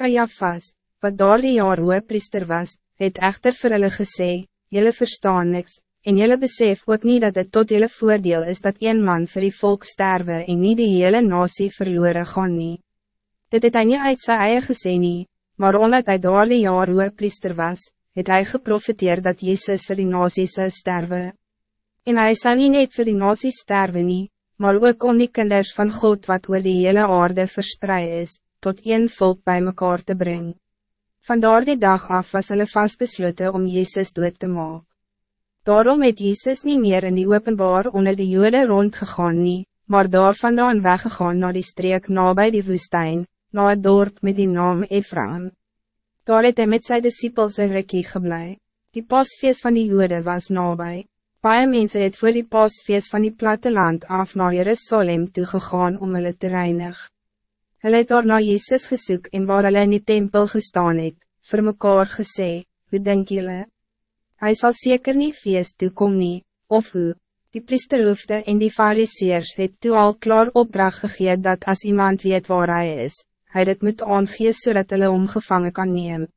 Kajafas, wat daar die jaar priester was, het echter vir hulle gesê, Jylle verstaan niks, en jylle besef ook niet dat het tot jylle voordeel is dat een man voor die volk sterwe en niet die hele nasie verloren gaan nie. Dit het hy nie uit sy eie gesê nie, maar omdat hij daar die jaar priester was, het hij geprofiteer dat Jezus voor die nasie zou sterven. En hij zal niet net voor die nasie sterven nie, maar ook om die kinders van God wat oor die hele aarde verspreid is, tot een volk bij mekaar te brengen. Vandaar die dag af was hulle vastbesloten om Jezus dood te maken. Daarom het Jezus niet meer in die openbaar onder de Joden rondgegaan nie, maar daar vandaan weggegaan naar die streek nabij die woestijn, naar het dorp met die naam Ephraim. Daar het hy met sy disciples een rikkie geblei. Die pasfeest van die Joden was nabij. Paie mense het voor die pasfeest van die platteland af naar Jerusalem toegegaan om hulle te reinig. Hulle het daar na Jezus gesoek en waar hulle in die tempel gestaan het, vir mekaar gesê, hoe denk julle? Hij zal zeker niet feest toekom nie, of hoe? Die priesterhoofde en die fariseers het toe al klaar opdracht gegee dat als iemand weet waar hij is, hij het moet aangees zodat hulle omgevangen kan nemen.